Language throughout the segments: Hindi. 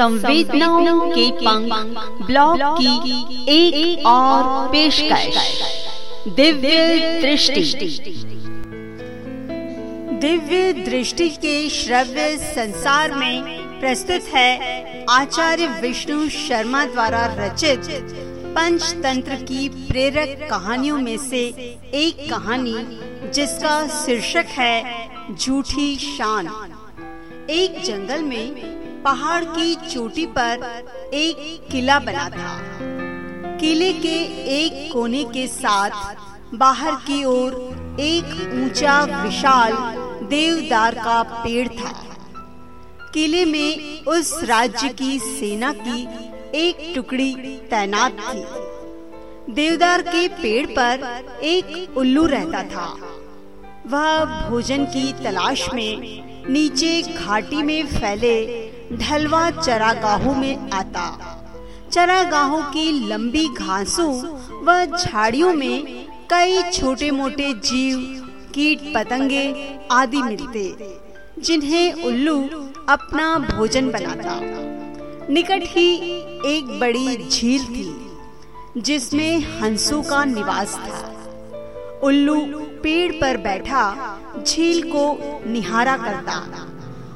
संवेदनाओं के पंख ब्लॉग की एक, एक और पेशकश। दिव्य दृष्टि। दिव्य दृष्टि के श्रव्य संसार में प्रस्तुत है आचार्य विष्णु शर्मा द्वारा रचित पंचतंत्र की प्रेरक कहानियों में से एक कहानी जिसका शीर्षक है झूठी शान। एक जंगल में पहाड़ की चोटी पर एक किला बना था। किले के एक कोने के साथ बाहर की ओर एक ऊँचा, विशाल देवदार का पेड़ था। किले में उस राज्य की सेना की एक टुकड़ी तैनात थी। देवदार के पेड़ पर एक उल्लू रहता था। वह भोजन की तलाश में नीचे घाटी में फैले ढलवा चरागाहों में आता। चरागाहों की लंबी घासों व झाड़ियों में कई छोटे मोटे जीव, कीट पतंगे आदि मिलते, जिन्हें उल्लू अपना भोजन बनाता। निकट ही एक बड़ी झील थी, जिसमें हंसों का निवास था। उल्लू पेड़ पर बैठा, झील को निहारा करता।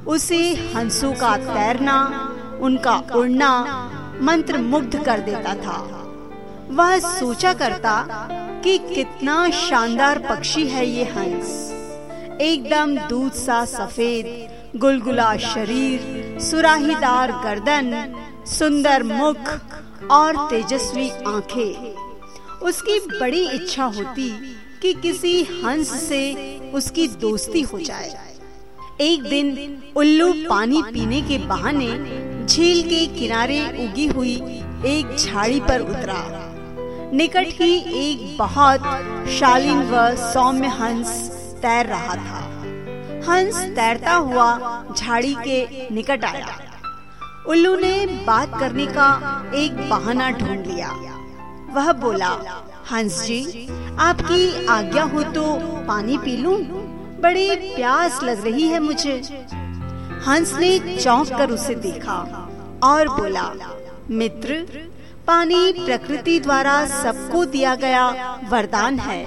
उसे हंसों का तैरना, उनका उड़ना मंत्र मुग्ध कर देता था। वह सोचा करता कि कितना शानदार पक्षी है ये हंस। एकदम दूध सा सफ़ेद, गुलगुला शरीर, सुराहीदार गर्दन, सुंदर मुख और तेजस्वी आँखें। उसकी बड़ी इच्छा होती कि किसी हंस से उसकी दोस्ती हो जाए। एक दिन उल्लू पानी पीने के बहाने झील के किनारे उगी हुई एक झाड़ी पर उतरा। निकट ही एक बहुत शालीन व सौम्य हंस तैर रहा था। हंस तैरता हुआ झाड़ी के निकट आया। उल्लू ने बात करने का एक बहाना ढूंढ लिया। वह बोला, हंस जी, आपकी आज्ञा हो तो पानी पी लूँ? बड़ी प्यास लग रही है मुझे। हंस ने चौंक कर उसे देखा और बोला, मित्र, पानी प्रकृति द्वारा सबको दिया गया वरदान है।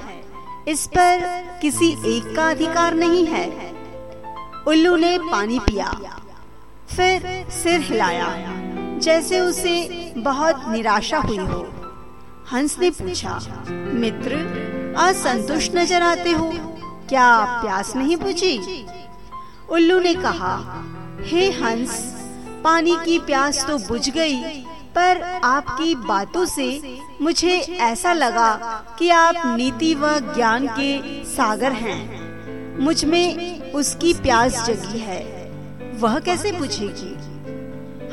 इस पर किसी एक का अधिकार नहीं है। उल्लू ने पानी पिया, फिर सिर हिलाया, जैसे उसे बहुत निराशा हुई हो। हंस ने पूछा, मित्र, असंतुष्ट नज़र आते हो? क्या प्यास नहीं बुझी? उल्लू ने कहा, हे हंस, पानी की प्यास तो बुझ गई, पर आपकी बातों से मुझे ऐसा लगा कि आप नीति व ज्ञान के सागर हैं। मुझमें उसकी प्यास जगी है। वह कैसे बुझेगी?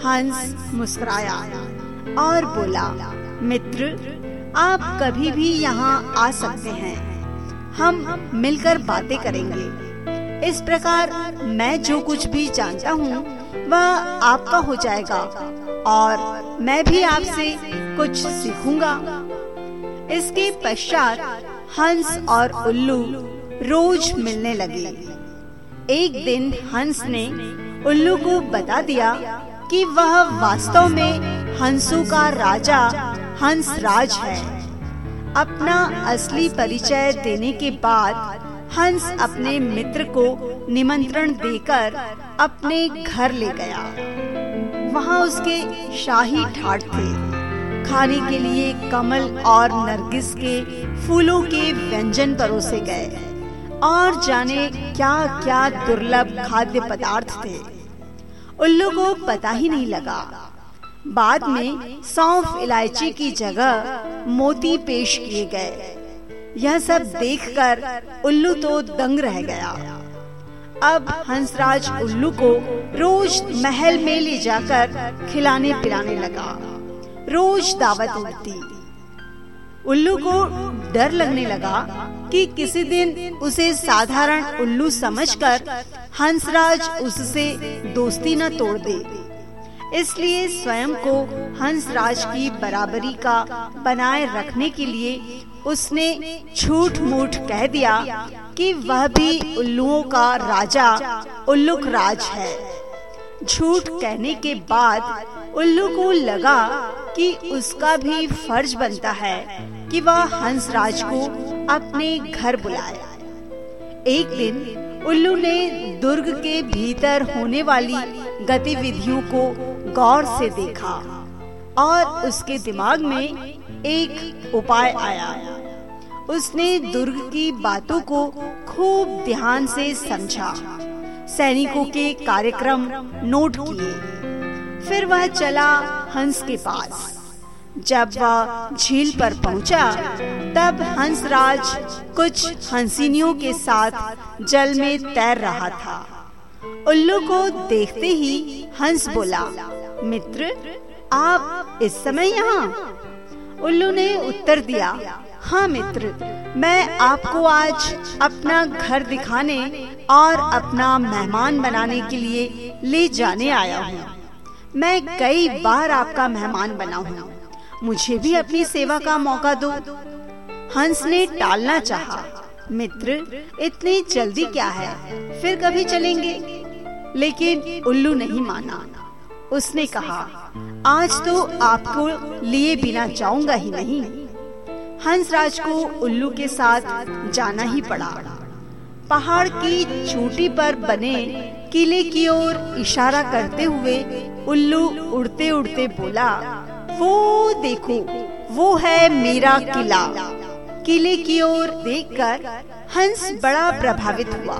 हंस मुस्कुराया और बोला, मित्र, आप कभी भी यहाँ आ सकते हैं। हम मिलकर बातें करेंगे। इस प्रकार मैं जो कुछ भी जानता हूँ, वह आपका हो जाएगा और मैं भी आपसे कुछ सीखूँगा। इसके पश्चात हंस और उल्लू रोज मिलने लगे। एक दिन हंस ने उल्लू को बता दिया कि वह वास्तव में हंसों का राजा हंस राज है। अपना असली परिचय देने के बाद हंस अपने मित्र को निमंत्रण देकर अपने घर ले गया। वहाँ उसके शाही ठाट थे। खाने के लिए कमल और नरगिस के फूलों के व्यंजन परोसे गए। और जाने क्या क्या दुर्लभ खाद्य पदार्थ थे। उल्लू को पता ही नहीं लगा बाद में सौंफ इलायची की जगह मोती पेश किए गए। यह सब देखकर उल्लू तो दंग रह गया। अब हंसराज उल्लू को रोज महल में ले जाकर खिलाने पिलाने लगा। रोज दावत उठती। उल्लू को डर लगने लगा कि किसी दिन उसे साधारण उल्लू समझकर हंसराज उससे दोस्ती न तोड़ दे। इसलिए स्वयं को हंस राज की बराबरी का बनाए रखने के लिए उसने झूठ मूठ कह दिया कि वह भी उल्लुओं का राजा, उल्लुक राज है। झूठ कहने के बाद उल्लू को लगा कि उसका भी फ़र्ज़ बनता है कि वह हंसराज को अपने घर बुलाए। एक दिन उल्लू ने दुर्ग के भीतर होने वाली गतिविधियों को गौर से देखा और उसके दिमाग में एक उपाय आया। उसने दुर्ग की बातों को खूब ध्यान से समझा। सैनिकों के कार्यक्रम नोट किए। फिर वह चला हंस के पास। जब वह झील पर पहुँचा, तब हंसराज कुछ हंसिनियों के साथ जल में तैर रहा था। उल्लू को देखते ही हंस बोला, मित्र, आप इस समय यहाँ? उल्लू ने उत्तर दिया हाँ मित्र, मैं आपको आज अपना घर दिखाने और अपना मेहमान बनाने के लिए ले जाने आया हूँ। मैं कई बार आपका मेहमान बना हूँ। मुझे भी अपनी सेवा का मौका दो। हंस ने टालना चाहा। मित्र, इतनी जल्दी क्या है? फिर कभी चलेंगे। लेकिन उल्लू नहीं माना। उसने कहा, आज तो आपको लिए बिना जाऊँगा ही नहीं। हंसराज को उल्लू के साथ जाना ही पड़ा। पहाड़ की चोटी पर बने किले की ओर इशारा करते हुए उल्लू उड़ते उड़ते बोला, वो देखो, वो है मेरा किला। किले की ओर देखकर हंस बड़ा प्रभावित हुआ।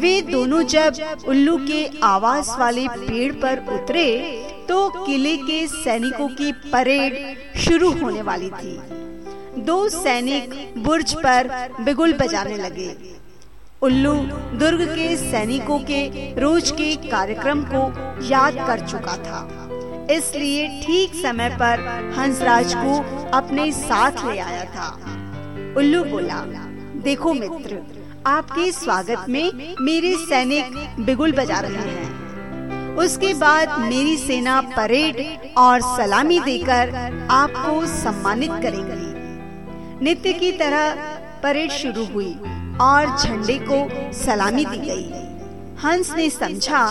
वे दोनों जब उल्लू के आवास वाले पेड़ पर उतरे तो किले के सैनिकों की परेड शुरू होने वाली थी। दो सैनिक बुर्ज पर बिगुल बजाने लगे। उल्लू दुर्ग के सैनिकों के रोज के कार्यक्रम को याद कर चुका था। इसलिए ठीक समय पर हंसराज को अपने साथ ले आया था। उल्लू बोला, देखो मित्र, आपके स्वागत में मेरे सैनिक बिगुल बजा रहे हैं। उसके बाद मेरी सेना परेड और सलामी देकर आपको सम्मानित करेगी। नित्य की तरह परेड शुरू हुई और झंडे को सलामी दी गई। हंस ने समझा,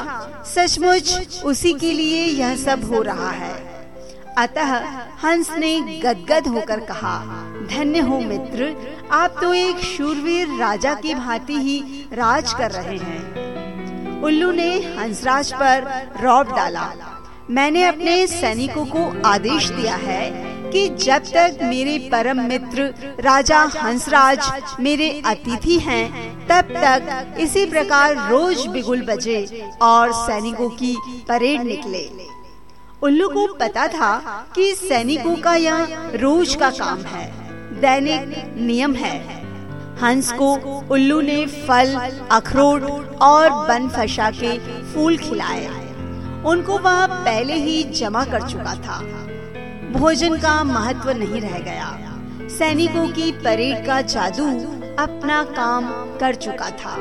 सचमुच उसी के लिए यह सब हो रहा है। अतः हंस ने गदगद होकर कहा, धन्य हो मित्र, आप तो एक शूरवीर राजा की भांति ही राज कर रहे हैं। उल्लू ने हंसराज पर रौब डाला। मैंने अपने सैनिकों को आदेश दिया है कि जब तक मेरे परम मित्र राजा हंसराज मेरे अतिथि हैं, तब तक इसी प्रकार रोज बिगुल बजे और सैनिकों की परेड निकले। उल्लू को पता था कि सैनिकों का यह रोज का काम है दैनिक नियम है। हंस को उल्लू ने फल अखरोट और बन फशा के फूल खिलाए। उनको वह पहले ही जमा कर चुका था। भोजन का महत्व नहीं रह गया। सैनिकों की परेड का जादू अपना काम कर चुका था।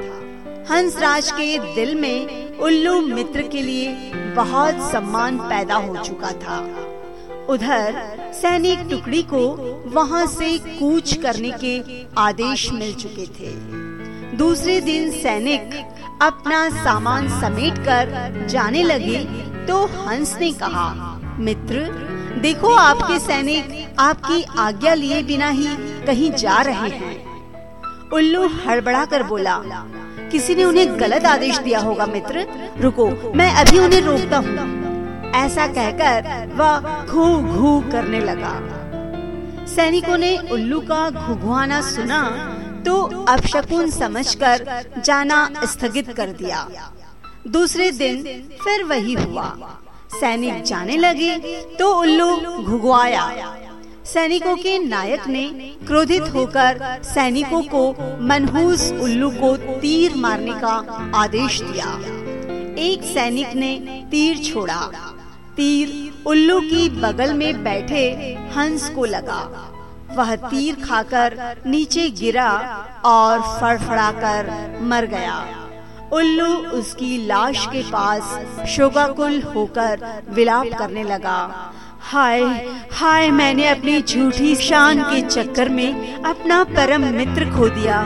हंसराज के दिल में उल्लू मित्र के लिए बहुत सम्मान पैदा हो चुका था। उधर सैनिक टुकड़ी को वहाँ से कूच करने के आदेश मिल चुके थे। दूसरे दिन सैनिक अपना सामान समेटकर जाने लगे तो हंस ने कहा, मित्र देखो आपके सैनिक आपकी आज्ञा लिए बिना ही कहीं जा रहे हैं। उल्लू हड़बड़ा कर बोला, किसी ने उन्हें गलत आदेश दिया होगा मित्र? रुको, मैं अभी उन्हें रोकता हूँ। ऐसा कहकर वह घू घू करने लगा। सैनिकों ने उल्लू का घुघुआना सुना तो अपशकुन समझकर जाना स्थगित कर दिया। दूसरे दिन फिर वही हुआ। सैनिक जाने लगे तो उल्लू घुघुआया सैनिकों के नायक ने क्रोधित होकर सैनिकों को मनहूस उल्लू को तीर मारने का आदेश दिया। एक सैनिक ने तीर छोड़ा। तीर उल्लू की बगल में बैठे हंस को लगा। वह तीर खाकर नीचे गिरा और फड़फड़ाकर मर गया। उल्लू उसकी लाश के पास शोकाकुल होकर विलाप करने लगा। हाय हाय, मैंने अपनी झूठी शान के चक्कर में अपना परम मित्र खो दिया।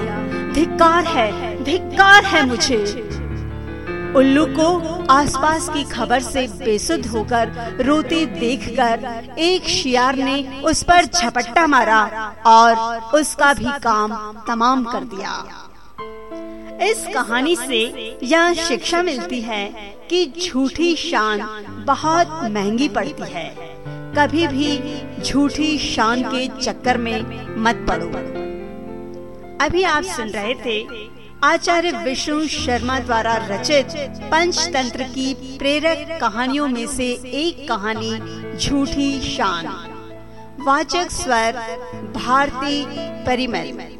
धिक्कार है धिक्कार है मुझे। उल्लू को आसपास की खबर से बेसुध होकर रोते देखकर एक शियार ने उस पर झपट्टा मारा और उसका भी काम तमाम कर दिया। इस कहानी से यह शिक्षा मिलती है कि झूठी शान बहुत महँगी पड़ती है। कभी भी झूठी शान के चक्कर में मत पड़ो। अभी आप सुन रहे थे आचार्य विष्णु शर्मा द्वारा रचित पंचतंत्र की प्रेरक कहानियों में से एक कहानी, झूठी शान। वाचक स्वर, भारती परिमल।